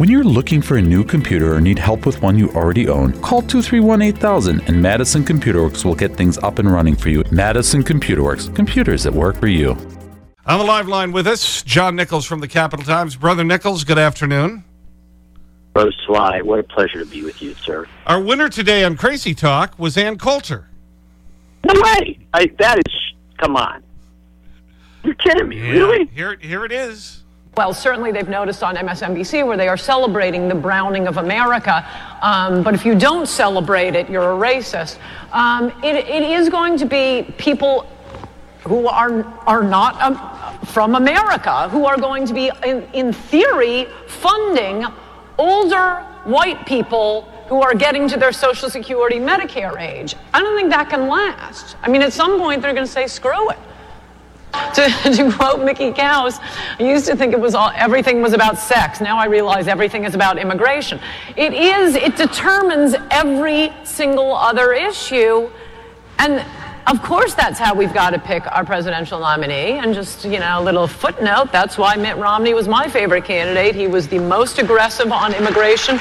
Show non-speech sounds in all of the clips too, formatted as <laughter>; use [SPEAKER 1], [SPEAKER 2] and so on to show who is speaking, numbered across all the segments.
[SPEAKER 1] When you're looking for a new computer or need help with one you already own, call 231 8000 and Madison Computer Works will get things up and running for you. Madison Computer Works, computers that work for you.
[SPEAKER 2] On the live line with us, John Nichols from the Capital Times. Brother Nichols, good afternoon.
[SPEAKER 3] Brother Sly, what a pleasure to be with you, sir.
[SPEAKER 2] Our winner today on Crazy Talk was Ann Coulter.
[SPEAKER 3] No way! I, that is, come on. You're kidding me,
[SPEAKER 2] Yeah,
[SPEAKER 3] really?
[SPEAKER 2] Here, here it is.
[SPEAKER 4] Well, certainly they've noticed on MSNBC where they are celebrating the browning of America. Um, but if you don't celebrate it, you're a racist. Um, it, it is going to be people who are, are not um, from America who are going to be, in, in theory, funding older white people who are getting to their Social Security Medicare age. I don't think that can last. I mean, at some point, they're going to say, screw it. <laughs> To, to quote Mickey Kaus, I used to think it was all everything was about sex. Now I realize everything is about immigration. It is. It determines every single other issue, and of course that's how we've got to pick our presidential nominee. And just you know, a little footnote: that's why Mitt Romney was my favorite candidate. He was the most aggressive on immigration.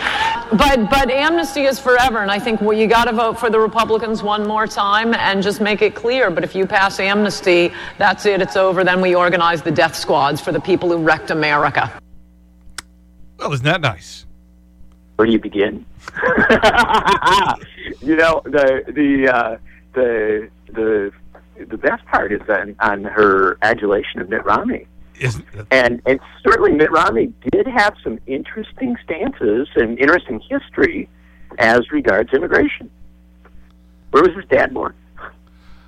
[SPEAKER 4] But but amnesty is forever, and I think well, you got to vote for the Republicans one more time and just make it clear. But if you pass amnesty, that's it. It's over. Then we organize the death squads for the people who wrecked America.
[SPEAKER 2] Well, isn't that nice?
[SPEAKER 3] Where do you begin? <laughs> you know, the, the, uh, the, the, the best part is on, on her adulation of Mitt Romney.
[SPEAKER 2] Isn't,
[SPEAKER 3] And, and certainly Mitt Romney did have some interesting stances and interesting history as regards immigration. Where was his dad born?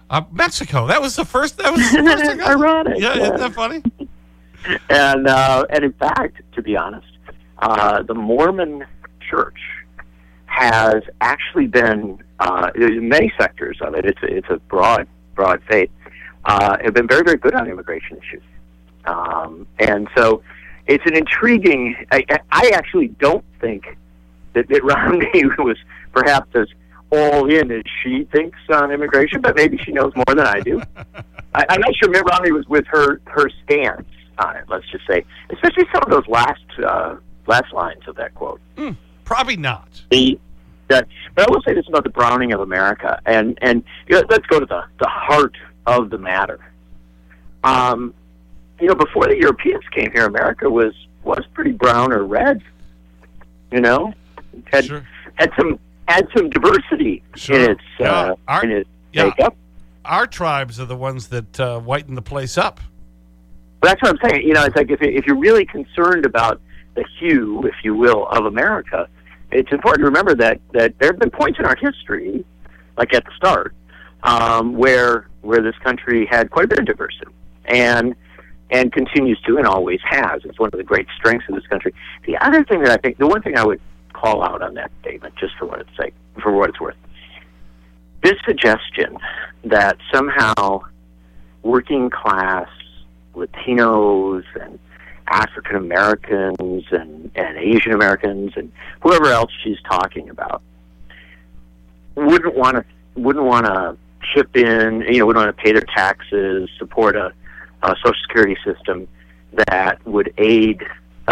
[SPEAKER 2] uh, Mexico. That was the first. That was the <laughs> first thing I-
[SPEAKER 3] Ironic,
[SPEAKER 2] Yeah,
[SPEAKER 3] yeah.
[SPEAKER 2] isn't that funny?
[SPEAKER 3] and uh, and in fact, to be honest, uh, the Mormon Church has actually been uh, in many sectors of it. It's it's a broad broad faith. Uh, have been very very good on immigration issues, um, and so it's an intriguing. I, I actually don't think that Mitt <laughs> Romney was perhaps as all in as she thinks on immigration, but maybe she knows more than I do. <laughs> I, I'm not sure Mitt Romney was with her her stance on it. Let's just say, especially some of those last uh, last lines of that quote.
[SPEAKER 2] Probably not.
[SPEAKER 3] The that, but I will say this about the browning of America, and and you know, let's go to the the heart of the matter. Um, you know, before the Europeans came here, America was was pretty brown or red. You know, had
[SPEAKER 2] Sure.
[SPEAKER 3] had some had some diversity
[SPEAKER 2] Sure.
[SPEAKER 3] in its
[SPEAKER 2] Yeah.
[SPEAKER 3] uh,
[SPEAKER 2] Our-
[SPEAKER 3] in its
[SPEAKER 2] yeah.
[SPEAKER 3] makeup.
[SPEAKER 2] Our tribes are the ones that uh, whiten the place up.
[SPEAKER 3] But that's what I'm saying. You know, it's like if, if you're really concerned about the hue, if you will, of America, it's important to remember that, that there have been points in our history, like at the start, um, where where this country had quite a bit of diversity, and and continues to, and always has. It's one of the great strengths of this country. The other thing that I think, the one thing I would call out on that statement, just for what it's sake, for what it's worth, this suggestion that somehow working class Latinos and African Americans and, and Asian Americans and whoever else she's talking about wouldn't want to wouldn't want to chip in, you know, wouldn't want to pay their taxes, support a, a social security system that would aid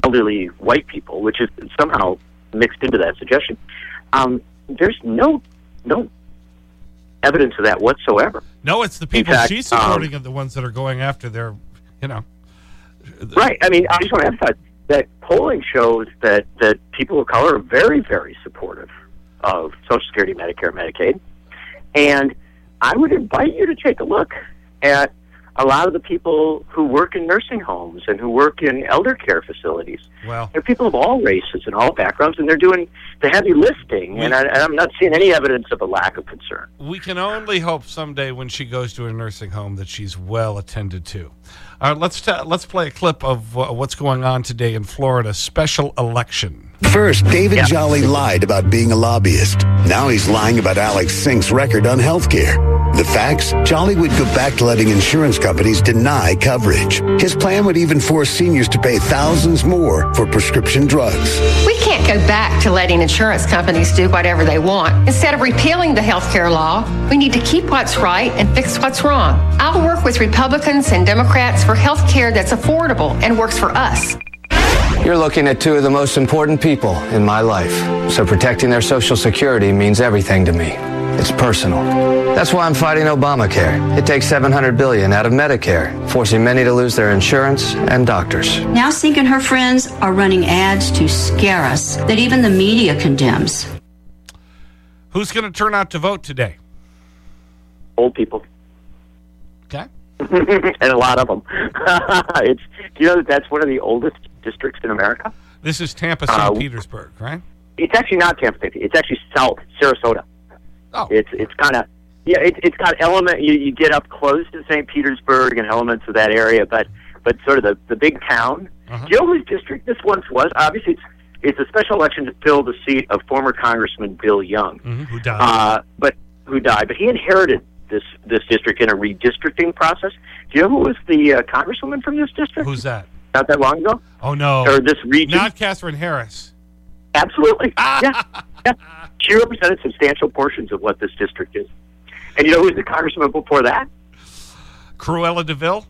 [SPEAKER 3] elderly white people, which is somehow mixed into that suggestion. Um, there's no no evidence of that whatsoever.
[SPEAKER 2] No, it's the people
[SPEAKER 3] fact,
[SPEAKER 2] she's
[SPEAKER 3] um,
[SPEAKER 2] supporting are the ones that are going after their, you know.
[SPEAKER 3] Right. I mean, I just want to emphasize that polling shows that, that people of color are very, very supportive of Social Security, Medicare, Medicaid. And I would invite you to take a look at a lot of the people who work in nursing homes and who work in elder care facilities.
[SPEAKER 2] Well,
[SPEAKER 3] They're people of all races and all backgrounds, and they're doing the heavy lifting. And, I, and I'm not seeing any evidence of a lack of concern.
[SPEAKER 2] we can only hope someday when she goes to a nursing home that she's well attended to. All right, let's, let's play a clip of uh, what's going on today in Florida, special election.
[SPEAKER 5] First, David Jolly lied about being a lobbyist. Now he's lying about Alex Sink's record on health care. The facts? Jolly would go back to letting insurance companies deny coverage. His plan would even force seniors to pay thousands more for prescription drugs.
[SPEAKER 6] We can't go back to letting insurance companies do whatever they want. Instead of repealing the health care law, we need to keep what's right and fix what's wrong. I'll work with Republicans and Democrats for health care that's affordable and works for us.
[SPEAKER 7] You're looking at two of the most important people in my life, so protecting their Social Security means everything to me. It's personal. That's why I'm fighting Obamacare. It takes 700 billion out of Medicare, forcing many to lose their insurance and doctors.
[SPEAKER 8] Now Sink and her friends are running ads to scare us that even the media condemns.
[SPEAKER 2] Who's going to turn out to vote today?
[SPEAKER 3] Old people.
[SPEAKER 2] Okay. <laughs>
[SPEAKER 3] and a lot of them. <laughs> it's, do you know that that's one of the oldest districts in America?
[SPEAKER 2] This is Tampa, St.
[SPEAKER 3] Uh,
[SPEAKER 2] Petersburg, right?
[SPEAKER 3] It's actually not Tampa Bay. It's actually south, Sarasota.
[SPEAKER 2] Oh.
[SPEAKER 3] It's it's kind of yeah. It, it's got element. You, you get up close to St. Petersburg and elements of that area, but but sort of the the big town.
[SPEAKER 2] Uh-huh.
[SPEAKER 3] Do you know whose district this once was? Obviously, it's it's a special election to fill the seat of former Congressman Bill Young,
[SPEAKER 2] Mhm, Who died?
[SPEAKER 3] uh, but who died. But he inherited this this district in a redistricting process. Do you know who was the uh, congresswoman from this district?
[SPEAKER 2] Who's that?
[SPEAKER 3] Not that long ago,
[SPEAKER 2] Oh, no.
[SPEAKER 3] or this region?
[SPEAKER 2] Not Katherine Harris.
[SPEAKER 3] Absolutely. <laughs> yeah. yeah. She represented substantial portions of what this district is. And you know who's the congressman before that?
[SPEAKER 2] Cruella de Vil?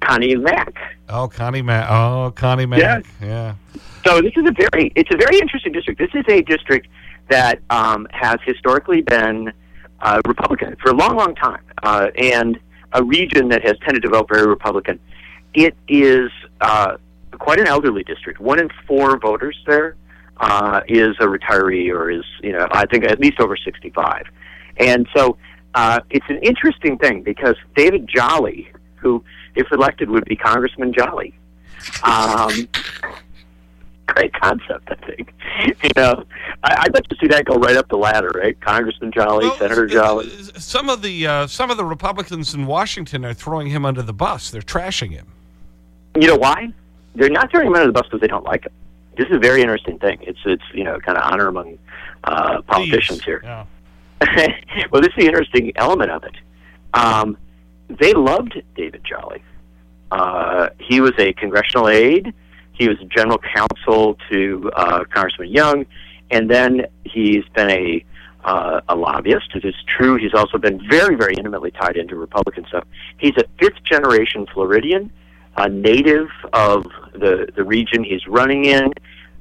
[SPEAKER 3] Connie Mack.
[SPEAKER 2] Oh, Connie Mack. Oh, Connie Mack.
[SPEAKER 3] Yes.
[SPEAKER 2] Yeah.
[SPEAKER 3] So this is a very it's a very interesting district. This is a district that um, has historically been uh, Republican for a long, long time, uh, and a region that has tended to vote very Republican. It is uh, quite an elderly district. One in four voters there uh, is a retiree or is you know I think at least over sixty five, and so uh, it's an interesting thing because David Jolly, who if elected would be Congressman Jolly. Um, <laughs> great concept, I think. You know, I, I'd like to see that go right up the ladder, right? Congressman Jolly,
[SPEAKER 2] Well,
[SPEAKER 3] Senator Jolly.
[SPEAKER 2] Some of the uh, some of the Republicans in Washington are throwing him under the bus. They're trashing him.
[SPEAKER 3] You know why? They're not throwing him under the bus because they don't like him. This is a very interesting thing. It's it's you know kind of honor among uh, politicians here.
[SPEAKER 2] Yeah. <laughs>
[SPEAKER 3] well, this is the interesting element of it. Um, they loved David Jolly. Uh, he was a congressional aide. He was general counsel to uh, Congressman Young, and then he's been a uh, a lobbyist. It is true. He's also been very, very intimately tied into Republican stuff. He's a fifth generation Floridian, a native of the the region he's running in.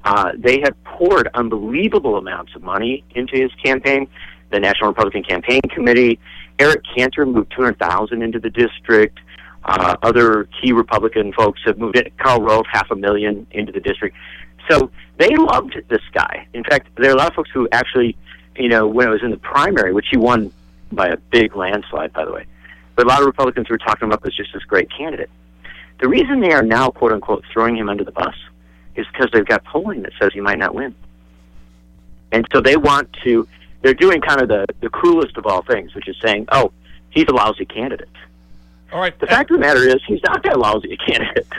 [SPEAKER 3] Uh, they have poured unbelievable amounts of money into his campaign. The National Republican Campaign Committee. Eric Cantor moved two hundred thousand into the district. Uh, other key Republican folks have moved in. Karl Rove, half a million into the district. So they loved this guy. In fact, there are a lot of folks who actually, you know, when it was in the primary, which he won by a big landslide, by the way, but a lot of Republicans were talking about as just this great candidate. The reason they are now, quote unquote, throwing him under the bus is because they've got polling that says he might not win. And so they want to, they're doing kind of the, the cruelest of all things, which is saying, oh, he's a lousy candidate.
[SPEAKER 2] All right.
[SPEAKER 3] The fact of the matter is, he's not that lousy a candidate. <laughs>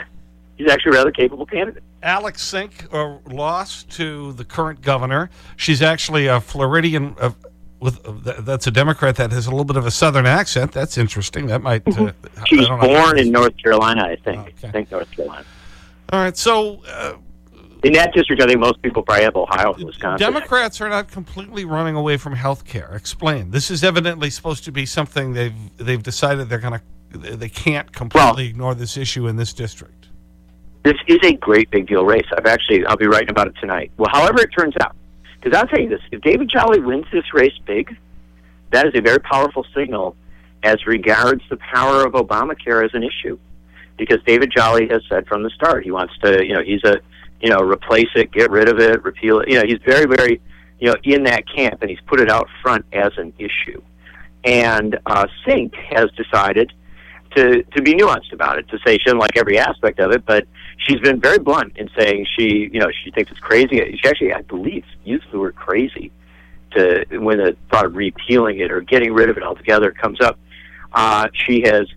[SPEAKER 3] He's actually a rather capable candidate.
[SPEAKER 2] Alex Sink uh, lost to the current governor. She's actually a Floridian. Uh, with uh, that's a Democrat that has a little bit of a southern accent. That's interesting. That might. Uh,
[SPEAKER 3] She was
[SPEAKER 2] I don't know.
[SPEAKER 3] born in North Carolina, I think.
[SPEAKER 2] Okay.
[SPEAKER 3] I think North Carolina.
[SPEAKER 2] All right. So uh,
[SPEAKER 3] In that district, I think most people probably have Ohio and Wisconsin.
[SPEAKER 2] Democrats are not completely running away from health care. Explain. This is evidently supposed to be something they've they've decided they're going to they can't completely ignore this issue in this district.
[SPEAKER 3] This is a great big deal race. I've actually, I'll be writing about it tonight. Well, however it turns out, because I'll tell you this: if David Jolly wins this race big, that is a very powerful signal as regards the power of Obamacare as an issue. Because David Jolly has said from the start he wants to, you know, he's a, you know, replace it, get rid of it, repeal it. You know, he's very, very, you know, in that camp, and he's put it out front as an issue. And uh, Sink has decided to to be nuanced about it, to say she doesn't like every aspect of it, but she's been very blunt in saying she, you know, she thinks it's crazy. She actually, I believe, used the word crazy to when the thought of repealing it or getting rid of it altogether comes up. Uh, she has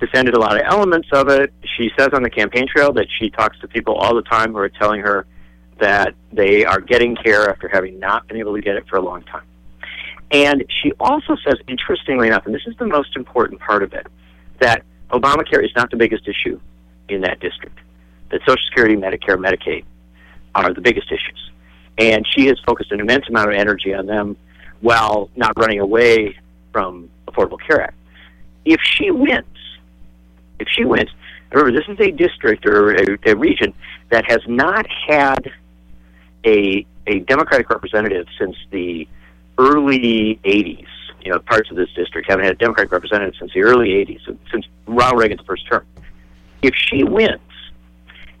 [SPEAKER 3] defended a lot of elements of it. She says on the campaign trail that she talks to people all the time who are telling her that they are getting care after having not been able to get it for a long time. And she also says, interestingly enough, and this is the most important part of it, that Obamacare is not the biggest issue in that district. That Social Security, Medicare, Medicaid are the biggest issues. And she has focused an immense amount of energy on them while not running away from Affordable Care Act. If she wins, if she wins, remember this is a district or a, a region that has not had a a Democratic representative since the early '80s. You know, parts of this district haven't had a Democratic representative since the early '80s, since Ronald Reagan's first term. If she wins,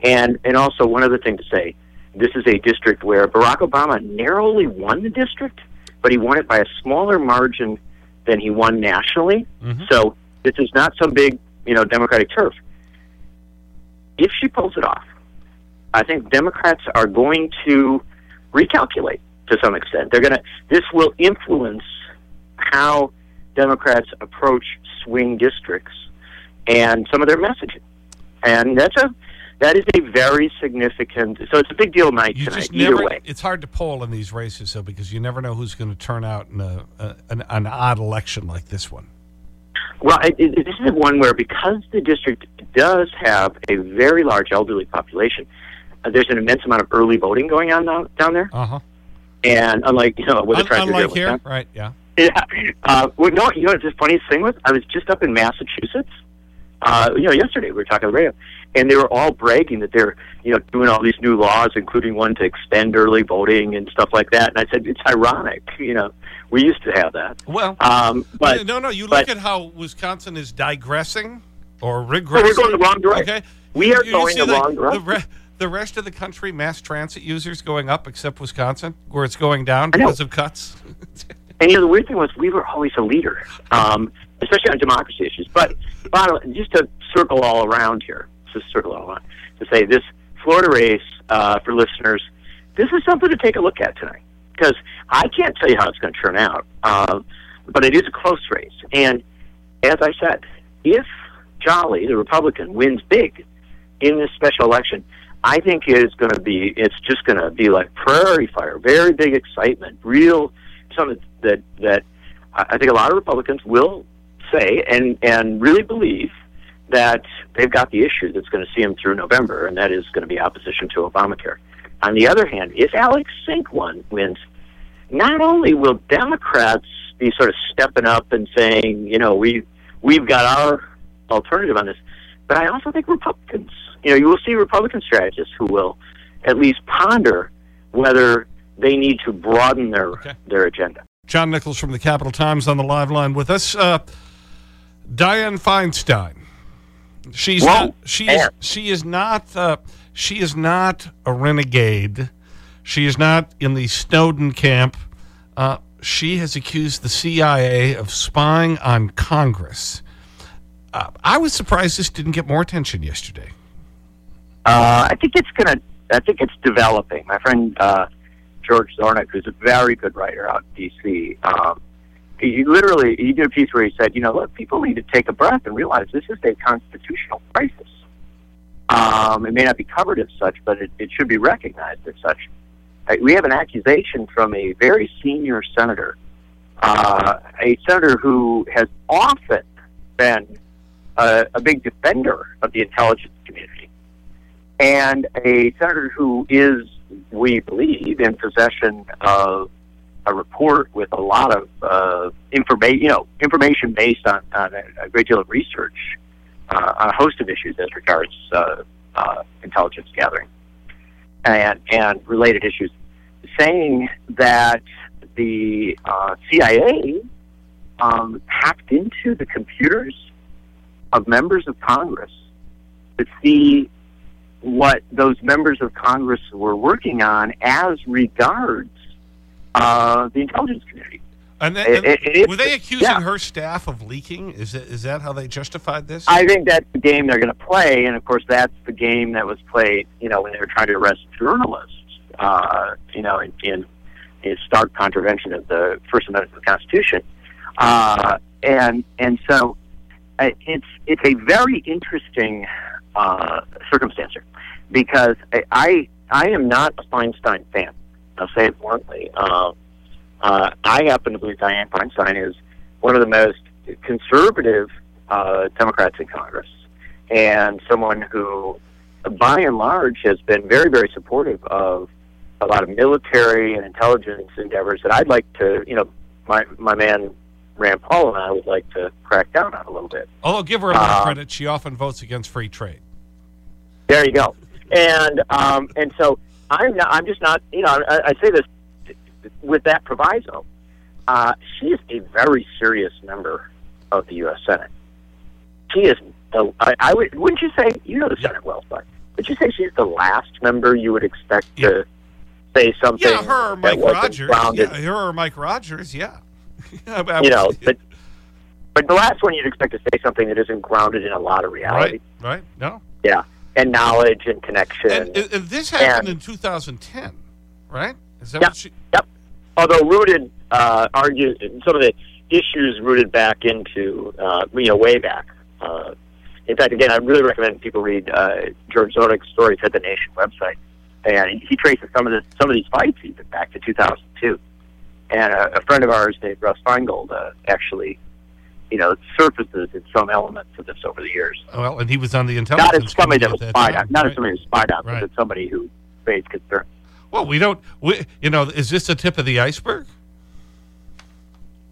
[SPEAKER 3] and and also one other thing to say, this is a district where Barack Obama narrowly won the district, but he won it by a smaller margin than he won nationally. Mm-hmm. So this is not some big, you know, Democratic turf. If she pulls it off, I think Democrats are going to recalculate to some extent. They're going to. This will influence how Democrats approach swing districts and some of their messaging, and that's a that is a very significant. So it's a big deal night
[SPEAKER 2] You
[SPEAKER 3] tonight. Either
[SPEAKER 2] never,
[SPEAKER 3] way,
[SPEAKER 2] It's hard to poll in these races, though, because you never know who's going to turn out in a, a, an, an odd election like this one.
[SPEAKER 3] Well, it, it, this is one where because the district does have a very large elderly population, uh, there's an immense amount of early voting going on down, down there.
[SPEAKER 2] Uh-huh.
[SPEAKER 3] And unlike you know, with the
[SPEAKER 2] Un- unlike here,
[SPEAKER 3] huh?
[SPEAKER 2] right, yeah.
[SPEAKER 3] Yeah. Uh, well, no, you know what the funniest thing was? I was just up in Massachusetts. Uh, you know, yesterday we were talking on the radio, and they were all bragging that they're, you know, doing all these new laws, including one to extend early voting and stuff like that. And I said, it's ironic. You know, we used to have that.
[SPEAKER 2] Well,
[SPEAKER 3] Um, but
[SPEAKER 2] no, no, you
[SPEAKER 3] but-
[SPEAKER 2] look at how Wisconsin is digressing or regressing.
[SPEAKER 3] We're going the wrong direction.
[SPEAKER 2] Okay.
[SPEAKER 3] We are
[SPEAKER 2] You- you
[SPEAKER 3] going the
[SPEAKER 2] the,
[SPEAKER 3] wrong direction.
[SPEAKER 2] The, re- the rest of the country, mass transit users going up except Wisconsin, where it's going down because of cuts. <laughs>
[SPEAKER 3] And you know, the weird thing was we were always a leader, um, especially on democracy issues. But bottom, just to circle all around here, around to say this Florida race uh, for listeners, this is something to take a look at tonight because I can't tell you how it's going to turn out, uh, but it is a close race. And as I said, if Jolly, the Republican, wins big in this special election, I think it is going to be. It's just going to be like prairie fire, very big excitement, real something that that I think a lot of Republicans will say and and really believe that they've got the issue that's going to see them through November, and that is going to be opposition to Obamacare. On the other hand, if Alex Sink wins, not only will Democrats be sort of stepping up and saying, you know, we we've got our alternative on this, but I also think Republicans, you know, you will see Republican strategists who will at least ponder whether they need to broaden their
[SPEAKER 2] Okay.
[SPEAKER 3] their agenda.
[SPEAKER 2] John Nichols from the Capital Times on the live line with us. Uh, Dianne Feinstein. She's
[SPEAKER 3] Whoa,
[SPEAKER 2] not, she is, she is not, uh, she is not a renegade. She is not in the Snowden camp. Uh, she has accused the CIA of spying on Congress. Uh, I was surprised this didn't get more attention yesterday.
[SPEAKER 3] Uh, I think it's gonna. I think it's developing. My friend uh, George Zornick, who's a very good writer out in D.C., um, he literally he did a piece where he said, you know, look, people need to take a breath and realize this is a constitutional crisis. Um, it may not be covered as such, but it, it should be recognized as such. Uh, we have an accusation from a very senior senator, uh, a senator who has often been a, a big defender of the intelligence community and a senator who is, we believe, in possession of a report with a lot of uh, information, you know, information based on, on a, a great deal of research uh, on a host of issues as regards uh, uh, intelligence gathering. And and related issues, saying that the uh, CIA um, hacked into the computers of members of Congress to see what those members of Congress were working on as regards uh, the intelligence community.
[SPEAKER 2] And, then,
[SPEAKER 3] It-
[SPEAKER 2] and
[SPEAKER 3] it- it-
[SPEAKER 2] were they accusing
[SPEAKER 3] yeah.
[SPEAKER 2] her staff of leaking? Is, it, is that how they justified this?
[SPEAKER 3] I think that's the game they're going to play, and of course, that's the game that was played, you know, when they were trying to arrest journalists, uh, you know, in, in, in stark contravention of the First Amendment of the Constitution, uh, and and so uh, it's it's a very interesting uh, circumstance here, because I, I I am not a Feinstein fan. I'll say it bluntly. Uh, uh, I happen to believe Dianne Feinstein is one of the most conservative uh, Democrats in Congress, and someone who, by and large, has been very, very supportive of a lot of military and intelligence endeavors that I'd like to, you know, my my man Rand Paul and I would like to crack down on a little bit.
[SPEAKER 2] Although, give her a lot of
[SPEAKER 3] Uh,
[SPEAKER 2] credit, she often votes against free trade.
[SPEAKER 3] There you go. and um, and so I'm not, I'm just not you know I, I say this with that proviso. Uh, she is a very serious member of the U.S. Senate. She is the I, I would wouldn't you say you know the Senate well, but would you say she's the last member you would expect
[SPEAKER 2] Yeah.
[SPEAKER 3] to say something?
[SPEAKER 2] Yeah, her or Mike Rogers.
[SPEAKER 3] grounded
[SPEAKER 2] Yeah, her or Mike Rogers, yeah. <laughs> I- I
[SPEAKER 3] you know, but but the last one you'd expect to say something that isn't grounded in a lot of reality.
[SPEAKER 2] right, right, no.
[SPEAKER 3] Yeah, and knowledge and connection.
[SPEAKER 2] And, and, and this happened
[SPEAKER 3] And-
[SPEAKER 2] in 2010, right? Is that
[SPEAKER 3] Yep.
[SPEAKER 2] what she...
[SPEAKER 3] Yep. Although rooted, uh, argued some of the issues rooted back into, uh, you know, way back. Uh, in fact, again, I really recommend people read uh, George Zornick's Stories at the Nation website, and he, he traces some of the some of these fights even back to 2002. And a, a friend of ours named Russ Feingold uh, actually, you know, surfaces in some elements of this over the years.
[SPEAKER 2] Well, and he was on the intelligence
[SPEAKER 3] Not as somebody that was
[SPEAKER 2] that
[SPEAKER 3] spied on, not as somebody who spied on,
[SPEAKER 2] Right.
[SPEAKER 3] but as somebody who raised concern.
[SPEAKER 2] Well, we don't... We, you know, is this the tip of the iceberg?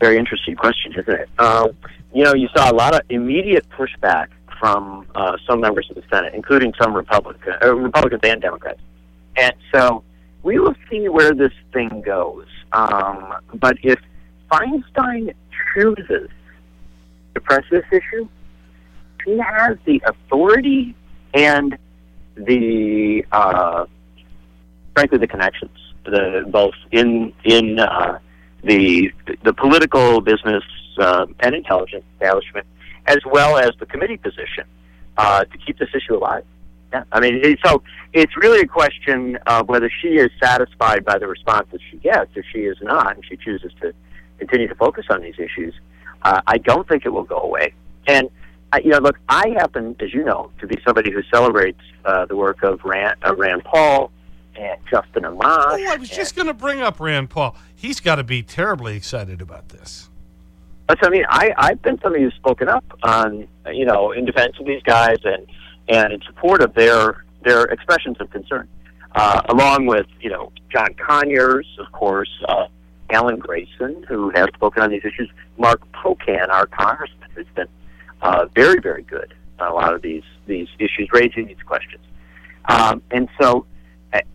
[SPEAKER 3] very interesting question, isn't it? Uh, you know, you saw a lot of immediate pushback from uh, some members of the Senate, including some Republican, uh, Republicans and Democrats. And so we will see where this thing goes. Um, but if Feinstein chooses to press this issue, he has the authority and the, uh, frankly, the connections, the both in in uh, the the political business uh, and intelligence establishment, as well as the committee position, uh, to keep this issue alive. Yeah, I mean, so it's really a question of whether she is satisfied by the responses she gets. If she is not, and she chooses to continue to focus on these issues, uh, I don't think it will go away. And I, you know, look, I happen, as you know, to be somebody who celebrates uh, the work of Rand, uh, Rand Paul and Justin Amash.
[SPEAKER 2] Oh, I was just going to bring up Rand Paul. He's got to be terribly excited about this.
[SPEAKER 3] That's I mean. I, I've been somebody who's spoken up on, you know, in defense of these guys and and in support of their their expressions of concern, uh, along with you know John Conyers, of course, uh, Alan Grayson, who has spoken on these issues, Mark Pocan, our congressman, who's been uh, very very good on a lot of these these issues, raising these questions, um, and so.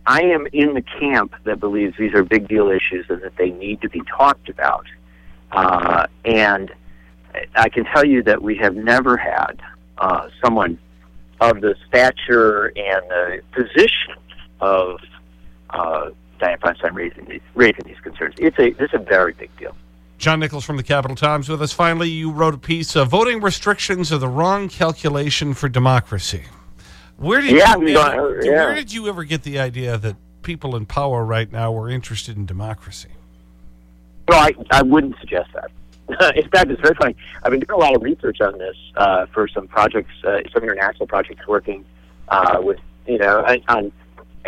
[SPEAKER 3] I- am in the camp that believes these are big deal issues and that they need to be talked about. Uh, and I can tell you that we have never had uh, someone of the stature and the position of Dianne Feinstein raising these, raising these concerns. It's a, it's a very big deal.
[SPEAKER 2] John Nichols from the Capital Times with us. Finally, you wrote a piece, uh, Voting Restrictions are the Wrong Calculation for Democracy. Where did,
[SPEAKER 3] Yeah,
[SPEAKER 2] you,
[SPEAKER 3] we
[SPEAKER 2] ever-
[SPEAKER 3] yeah.
[SPEAKER 2] where did you ever get the idea that people in power right now were interested in democracy?
[SPEAKER 3] No, I, I wouldn't suggest that. <laughs> in fact, it's very funny. I've been doing a lot of research on this uh, for some projects, uh, some international projects working uh, with, you know, on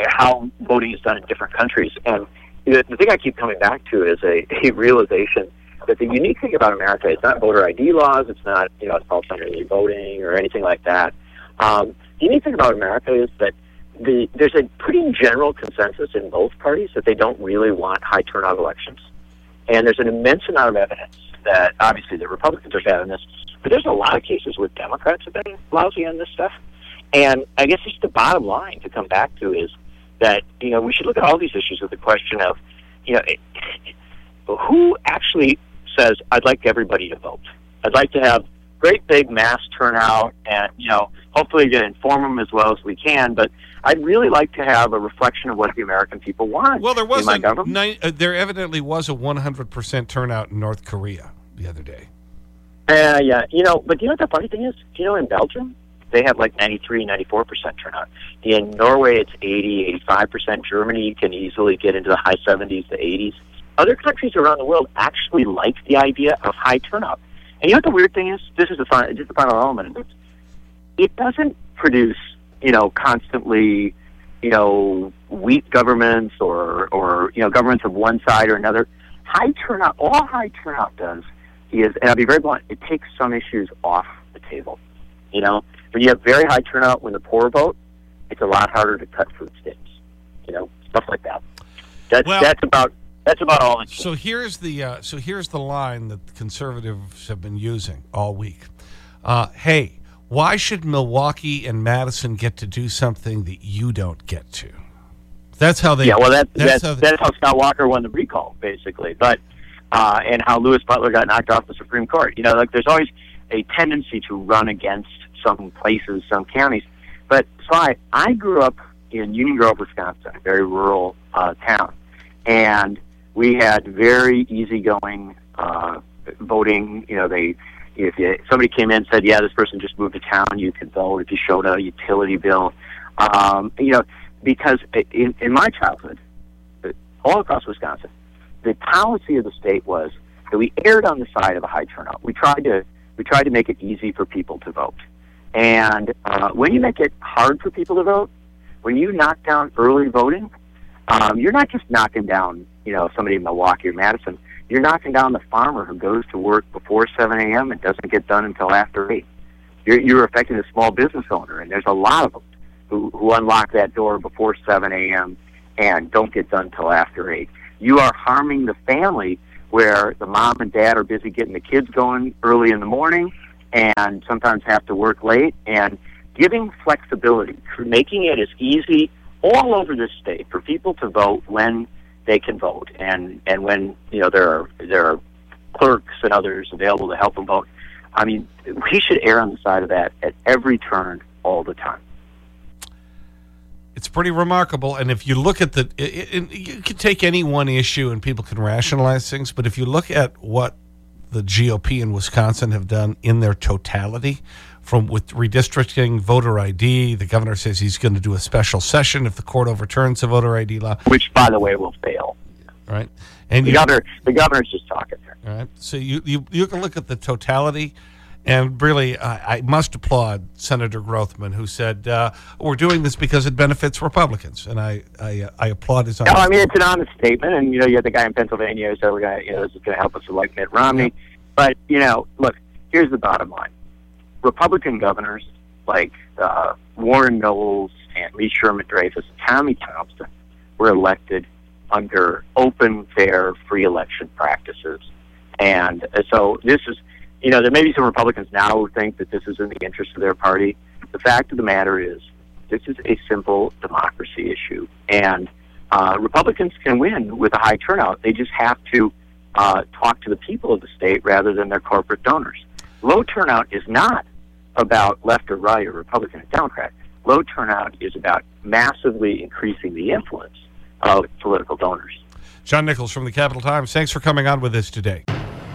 [SPEAKER 3] how voting is done in different countries. And the, the thing I keep coming back to is a, a realization that the unique thing about America is not voter ID laws, it's not, you know, it's false early voting or anything like that. Um, the unique thing about America is that the, there's a pretty general consensus in both parties that they don't really want high turnout elections. And there's an immense amount of evidence that obviously the Republicans are bad on this, but there's a lot of cases where Democrats have been lousy on this stuff. And I guess just the bottom line to come back to is that, you know, we should look at all these issues with the question of, you know, who actually says, I'd like everybody to vote? I'd like to have great big mass turnout and, you know, hopefully to inform them as well as we can, but I'd really like to have a reflection of what the American people want
[SPEAKER 2] Well, there was
[SPEAKER 3] in my
[SPEAKER 2] a
[SPEAKER 3] government.
[SPEAKER 2] uh, there evidently was a 100% turnout in North Korea the other day.
[SPEAKER 3] Uh, yeah, you know, but do you know what the funny thing is? You know, in Belgium, they have like 93, 94% turnout. In Norway, it's 80, 85%. Germany, can easily get into the high 70s, the 80s. Other countries around the world actually like the idea of high turnout. And you know what the weird thing is? This is the final, just the final element. It doesn't produce, you know, constantly, you know, weak governments or, or, you know, governments of one side or another. High turnout, all high turnout does is, and I'll be very blunt, it takes some issues off the table. You know, when you have very high turnout when the poor vote, it's a lot harder to cut food stamps. You know, stuff like that. That's
[SPEAKER 2] Well-
[SPEAKER 3] that's about that's about all.
[SPEAKER 2] So here's the, uh, so here's the line that the conservatives have been using all week. Uh, hey, why should Milwaukee and Madison get to do something that you don't get to? That's how they.
[SPEAKER 3] Yeah, well, that, that's,
[SPEAKER 2] that's, how,
[SPEAKER 3] that's how Scott Walker won the recall, basically. But, uh, and how Louis Butler got knocked off the Supreme Court. You know, like there's always a tendency to run against some places, some counties. But, Sly, I grew up in Union Grove, Wisconsin, a very rural uh, town. And we had very easygoing uh, voting. You know, they if you, somebody came in and said, "Yeah, this person just moved to town," you could vote. If you showed a utility bill, um, you know, because in, in my childhood, all across Wisconsin, the policy of the state was that we erred on the side of a high turnout. We tried to we tried to make it easy for people to vote, and uh, when you make it hard for people to vote, when you knock down early voting, um, you're not just knocking down you know somebody in Milwaukee or Madison you're knocking down the farmer who goes to work before 7 a.m. and doesn't get done until after 8. You're, you're affecting the small business owner, and there's a lot of them who, who unlock that door before 7 a.m. and don't get done until after 8. You are harming the family where the mom and dad are busy getting the kids going early in the morning and sometimes have to work late and giving flexibility, making it as easy all over the state for people to vote when they can vote, and and when you know there are there are clerks and others available to help them vote. I mean, we should err on the side of that at every turn, all the time.
[SPEAKER 2] It's pretty remarkable. And if you look at the, it, it, you can take any one issue and people can rationalize things. But if you look at what the GOP in Wisconsin have done in their totality, from with redistricting, voter ID. The governor says he's going to do a special session if the court overturns the voter ID law.
[SPEAKER 3] Which, by the way, will fail.
[SPEAKER 2] Right. And
[SPEAKER 3] the, you, governor, the governor's just talking there.
[SPEAKER 2] All right. So you, you, you can look at the totality. And really, I, I must applaud Senator Grothman, who said, uh, we're doing this because it benefits Republicans. And I, I, uh, I applaud his
[SPEAKER 3] No, I mean, it's an honest statement. And, you know, you have the guy in Pennsylvania who said, we're gonna, you know, this is going to help us elect Mitt Romney. But, you know, look, here's the bottom line Republican governors like uh, Warren Knowles and Lee Sherman Dreyfus and Tommy Thompson were elected under open, fair, free election practices. And uh, so this is, you know, there may be some Republicans now who think that this is in the interest of their party. The fact of the matter is, this is a simple democracy issue. And uh, Republicans can win with a high turnout. They just have to uh, talk to the people of the state rather than their corporate donors. Low turnout is not about left or right or Republican or Democrat. Low turnout is about massively increasing the influence of political donors.
[SPEAKER 2] John Nichols from the Capital Times, thanks for coming on with us today.